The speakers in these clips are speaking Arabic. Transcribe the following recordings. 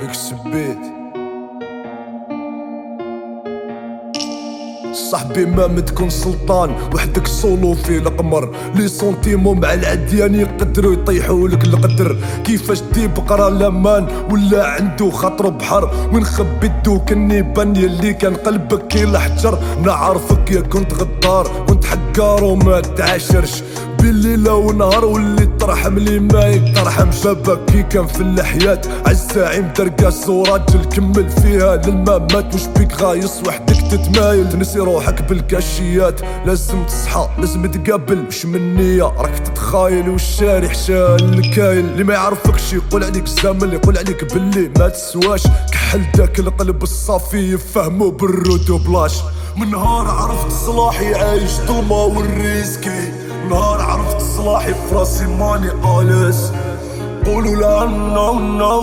فيك السبيت صاحبي ما متكون سلطان وحدك سولو في القمر. لي سونتيمو مع العديان يقدروا يطيحوا لك القدر. كيفاش دي بقرا لامان ولا عنده خاطر بحر؟ وين خبيتو النيبان يلي كان قلبك كي الحجر نعرفك يا كنت غدار كنت حقار وما تعاشرش. بالليل ونهار واللي ترحم لي ما يترحم. شباب كي كان في الحياة عالزعيم درقاس وراجل كمل فيها للمامات. مش بيك غايص وحدك تتمايل. تنسي روحك بالكاشيات لازم تصحى لازم تقابل. مش من نية راك تتخايل. والشارع شال الكايل. اللي ما يعرفكش يقول عليك زامل يقول عليك باللي ما تسواش. كحل داك القلب الصافي يفهمو بالرود وبلاش. من نهار عرفت صلاحي عايش ظلمة والريسكي نهار عرفت صلاحي في راسي ماني قالس قولوا لا نو نو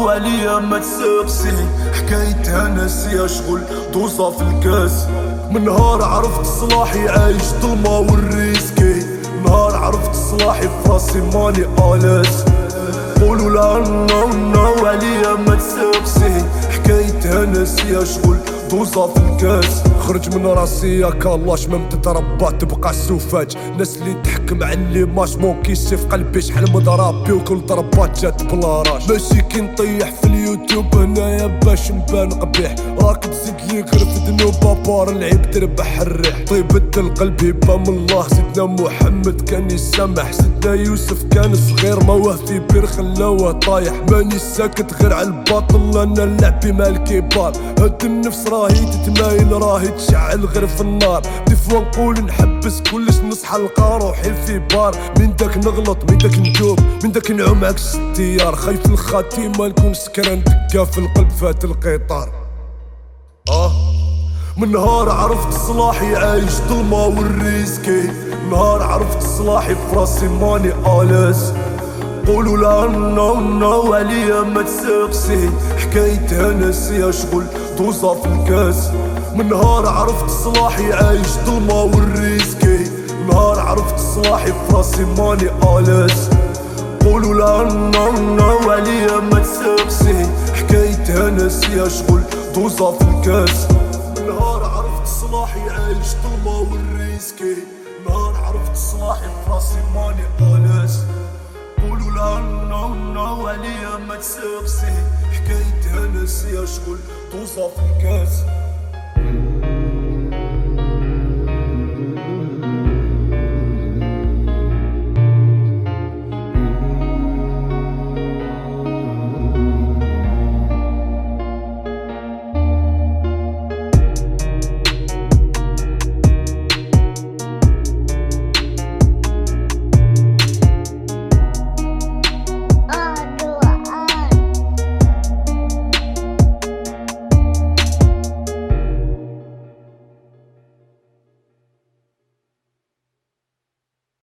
ما تسقسي حكايتها ناسي اشغل دوصة في الكاس. من نهار عرفت صلاحي عايش ظلمة والريسكي نهار عرفت صلاحي في راسي ماني قالس قولوا لا نو نو ما تسقسي حكايتها ناسي أشغل دوزة في الكاس. خرج من راسي يا كالاش ما تتربى تبقى سوفاج. ناس اللي تحكم على اللي ماش مونكي في قلبي شحال مضربي وكل ضربات جات بلاراش. ماشي كي نطيح في اليوتيوب هنايا باش نبان قبيح. راك تزيد لي غير في ذنوب بار العيب تربح الريح. طيبة القلب يبا من الله. سيدنا محمد كان يسامح سيدنا يوسف كان صغير. رماوه في بير خلاوه طايح. ماني ساكت غير على الباطل أنا لعبي مع الكبار. هاد النفس راهي تتمايل راهي تشعل غير في النار. des fois نقول نحبس كلش نصحى نلقى روحي في بار. من داك نغلط من داك ندوب من داك نعوم عكس التيار. خايف الخاتمة نكون سكران دقة في القلب فات القطار. آه. من نهار عرفت صلاحي عايش ظلمة وال risqué نهار عرفت صلاحي في راسي ماني à l'aise. قولوا لا non non عليا ما تسقسي. حكايتها ناسي اشغل دوزة في الكاس. من نهار عرفت صلاحي عايش ظلمة وال risqué نهار عرفت صلاحي في راسي ماني à l'aise. قولوا لا non non عليا ما تسقسي. حكايتها ناسي اشغل دوزة في الكاس. نهار عرفت صلاحي عايش ظلمة وال risqué. نهار عرفت صلاحي في راسي ماني à l'aise قولوا لا non non عليا ما تسقسي حكايتها ناسي اشغل توصف الكاس.